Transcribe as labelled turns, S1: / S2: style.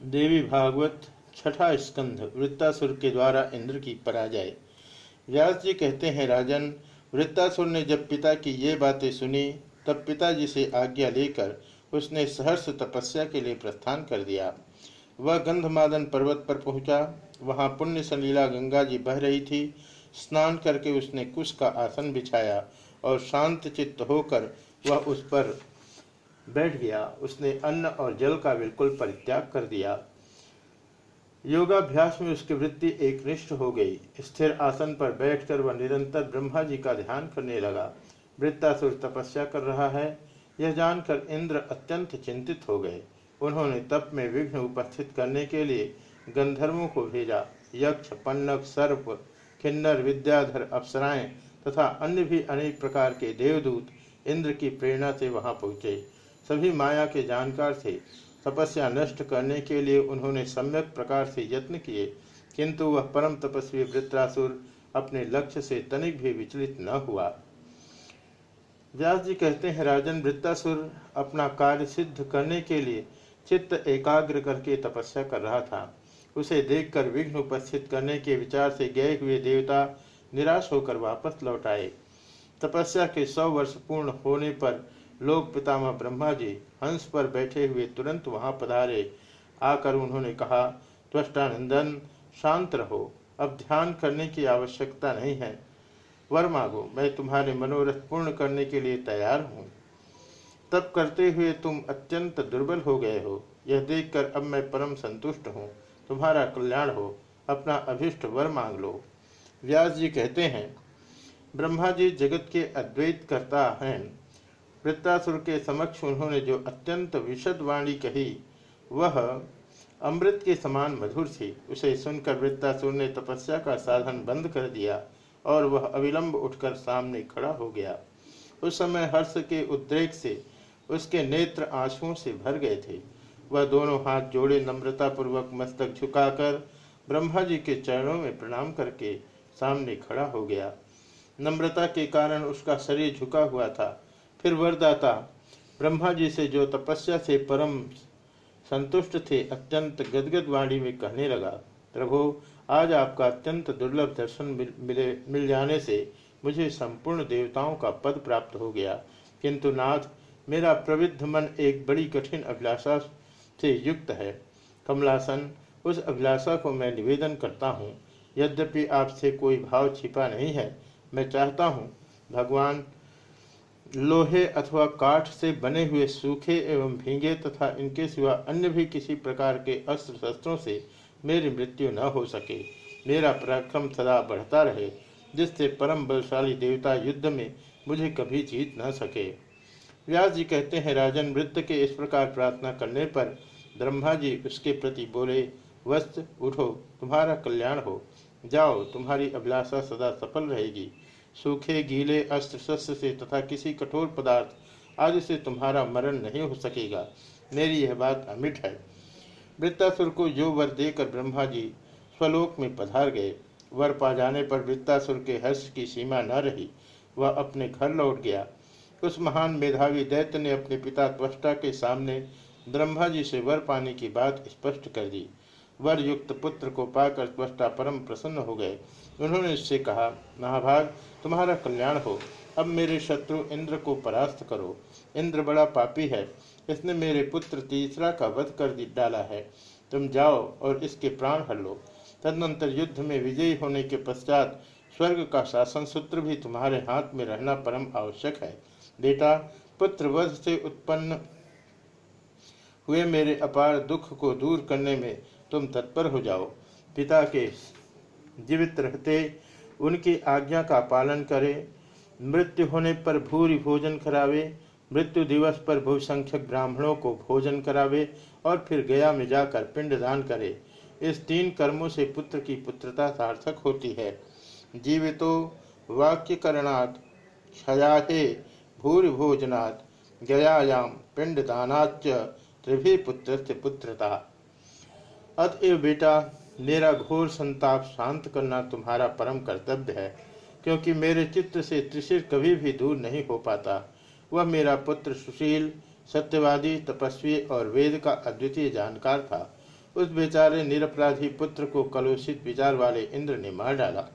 S1: देवी भागवत, छठा स्कंध, वृत्तासुर के द्वारा इंद्र की पराजय। व्यास जी कहते हैं, राजन, वृत्तासुर ने जब पिता की ये बातें सुनी, तब पिताजी से आज्ञा लेकर उसने सहर्ष तपस्या के लिए प्रस्थान कर दिया। वह गंधमादन पर्वत पर पहुँचा। वहाँ पुण्य सलीला गंगा जी बह रही थी। स्नान करके उसने कुश का आसन बिछाया और शांत चित्त होकर वह उस पर बैठ गया, उसने अन्न और जल का बिल्कुल परित्याग कर दिया। योगाभ्यास में उसकी वृत्ति एक निष्ठ हो गई। स्थिर आसन पर बैठकर वह निरंतर ब्रह्मा जी का ध्यान करने लगा। वृत्तासुर तपस्या कर रहा है। यह जानकर इंद्र अत्यंत चिंतित हो गए। उन्होंने तप में विघ्न उपस्थित करने के लिए गंधर्वों को भेजा। यक्ष, पन्नक, सर्प किन्नर विद्याधर, अप्सराएँ तथा अन्य भी अनेक प्रकार के देवदूत इंद्र की प्रेरणा से वहाँ पहुँचे। सभी माया के जानकार थे। तपस्या नष्ट करने के लिए उन्होंने सम्यक प्रकार से यत्न किए, किंतु वह परम तपस्वी वृत्रासुर अपने लक्ष्य से तनिक भी विचलित न हुआ। व्यास जी कहते हैं, राजन वृत्तासुर अपना कार्य सिद्ध करने के लिए चित्त एकाग्र करके तपस्या कर रहा था। उसे देखकर विघ्न उपस्थित करने के विचार से गए हुए देवता निराश होकर वापस लौट आए। तपस्या के सौ वर्ष पूर्ण होने पर लोक पितामह ब्रह्मा जी हंस पर बैठे हुए तुरंत वहाँ पधारे। आकर उन्होंने कहा, त्वष्टानंदन, शांत रहो। अब ध्यान करने की आवश्यकता नहीं है। वर मांगो, मैं तुम्हारे मनोरथ पूर्ण करने के लिए तैयार हूँ। तब करते हुए तुम अत्यंत दुर्बल हो गए हो। यह देखकर अब मैं परम संतुष्ट हूँ। तुम्हारा कल्याण हो। अपना अभिष्ट वर मांग लो। व्यास जी कहते हैं, ब्रह्मा जी जगत के अद्वैत करता हैं। वृत्तासुर के समक्ष उन्होंने जो अत्यंत विशद वाणी कही, वह अमृत के समान मधुर थी। उसे सुनकर वृत्तासुर ने तपस्या का साधन बंद कर दिया और वह अविलंब उठकर सामने खड़ा हो गया। उस समय हर्ष के उद्रेक से उसके नेत्र आंसुओं से भर गए थे। वह दोनों हाथ जोड़े नम्रता पूर्वक मस्तक झुकाकर ब्रह्मा जी के चरणों में प्रणाम करके सामने खड़ा हो गया। नम्रता के कारण उसका शरीर झुका हुआ था। फिर वरदाता ब्रह्मा जी से जो तपस्या से परम संतुष्ट थे अत्यंत गदगद वाणी में कहने लगा प्रभु आज आपका अत्यंत दुर्लभ दर्शन मिल, मिले मिल जाने से मुझे संपूर्ण देवताओं का पद प्राप्त हो गया। किंतु नाथ मेरा प्रविद्ध मन एक बड़ी कठिन अभिलाषा से युक्त है। कमलासन उस अभिलाषा को मैं निवेदन करता हूँ यद्यपि आपसे कोई भाव छिपा नहीं है मैं चाहता हूँ भगवान लोहे अथवा काठ से बने हुए सूखे एवं भींगे तथा इनके सिवा अन्य भी किसी प्रकार के अस्त्र शस्त्रों से मेरी मृत्यु न हो सके। मेरा पराक्रम सदा बढ़ता रहे, जिससे परम बलशाली देवता युद्ध में मुझे कभी जीत न सके। व्यास जी कहते हैं, राजन वृत्त के इस प्रकार प्रार्थना करने पर ब्रह्मा जी उसके प्रति बोले वस्त उठो, तुम्हारा कल्याण हो। जाओ, तुम्हारी अभिलाषा सदा सफल रहेगी। सूखे, गीले अस्त्र शस्त्र से तथा किसी कठोर पदार्थ आदि से तुम्हारा मरण नहीं हो सकेगा। मेरी यह बात अमिट है। वृत्तासुर को जो वर देकर ब्रह्मा जी स्वलोक में पधार गए। वर पा जाने पर वृत्तासुर के हर्ष की सीमा न रही। वह अपने घर लौट गया। उस महान मेधावी दैत्य ने अपने पिता त्वष्टा के सामने ब्रह्मा जी से वर पाने की बात स्पष्ट कर दी। वर युक्त पुत्र को पाकर त्वष्टा परम प्रसन्न हो गए। उन्होंने इससे कहा, महाभाग, तुम्हारा कल्याण हो। अब मेरे शत्रु इंद्र को परास्त करो। इंद्र बड़ा पापी है। इसने मेरे पुत्र तीसरा का वध कर डाला है। तुम जाओ और इसके प्राण हर लो। तदनंतर युद्ध में विजयी होने के पश्चात स्वर्ग का शासन सूत्र भी तुम्हारे हाथ में रहना परम आवश्यक है। बेटा पुत्र वध से उत्पन्न हुए मेरे अपार दुख को दूर करने में तुम तत्पर हो जाओ। पिता के जीवित रहते, उनकी आज्ञा का पालन करे। मृत्यु होने पर भूरी भोजन करावे। मृत्यु दिवस पर बहुसंख्यक ब्राह्मणों को भोजन करावे और फिर गया में जाकर पिंडदान करे। इस तीन कर्मों से पुत्र की पुत्रता सार्थक होती है। जीवितो वाक्यकरणात् क्षयाहे भूरि भोजनात् गयायाम पिंडदानाच त्रिभी पुत्र पुत्रता। अतएव बेटा, मेरा घोर संताप शांत करना तुम्हारा परम कर्तव्य है, क्योंकि मेरे चित्त से त्रिशिर कभी भी दूर नहीं हो पाता। वह मेरा पुत्र सुशील, सत्यवादी, तपस्वी और वेद का अद्वितीय जानकार था। उस बेचारे निरपराधी पुत्र को कलुषित विचार वाले इंद्र ने मार डाला।